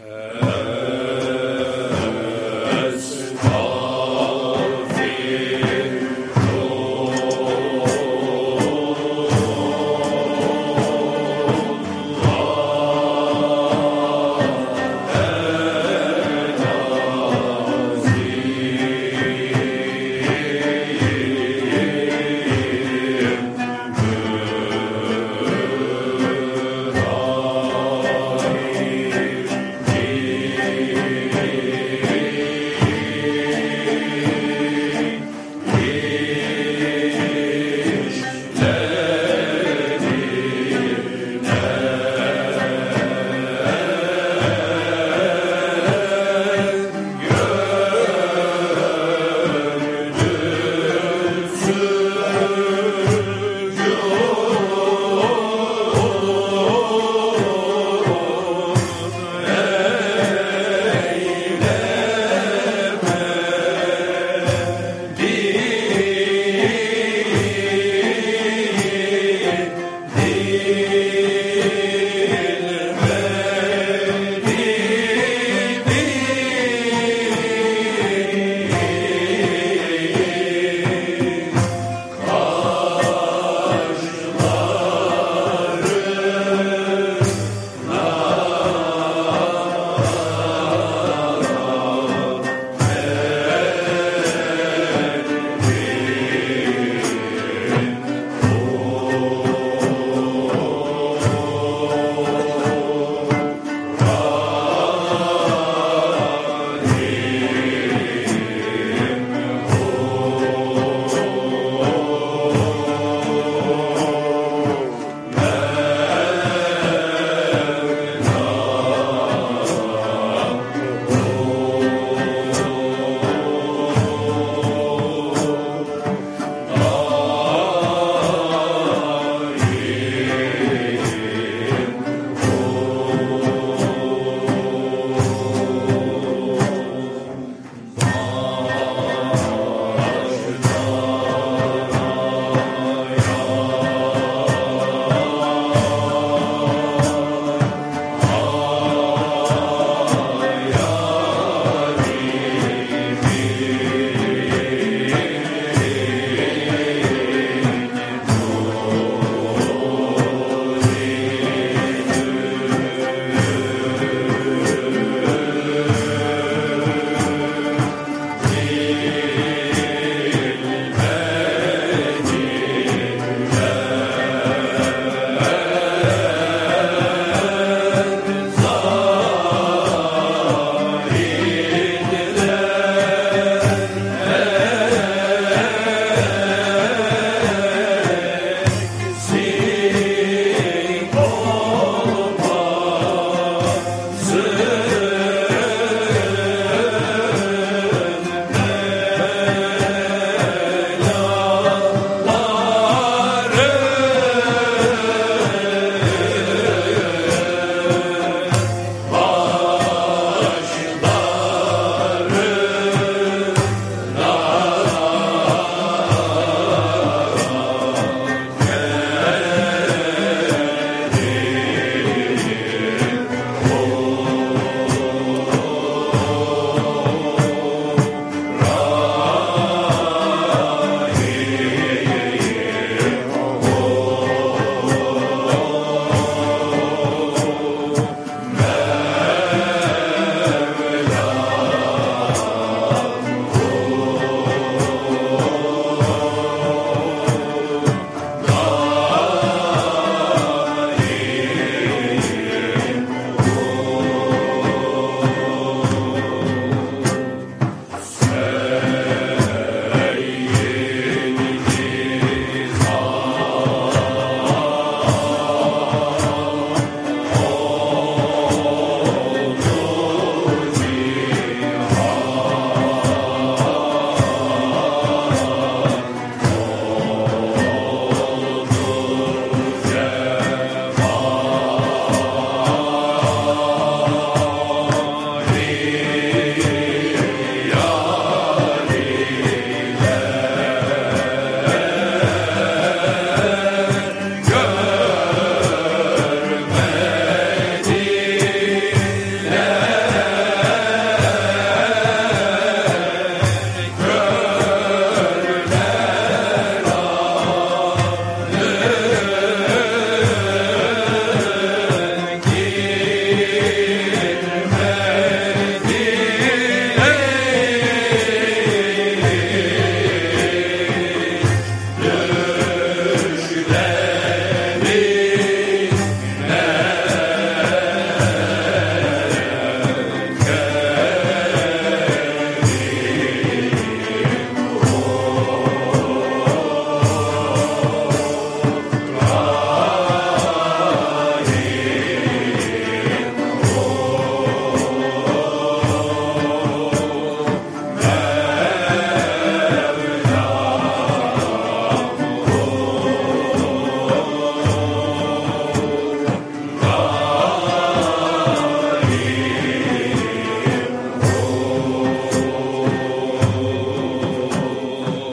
Uh,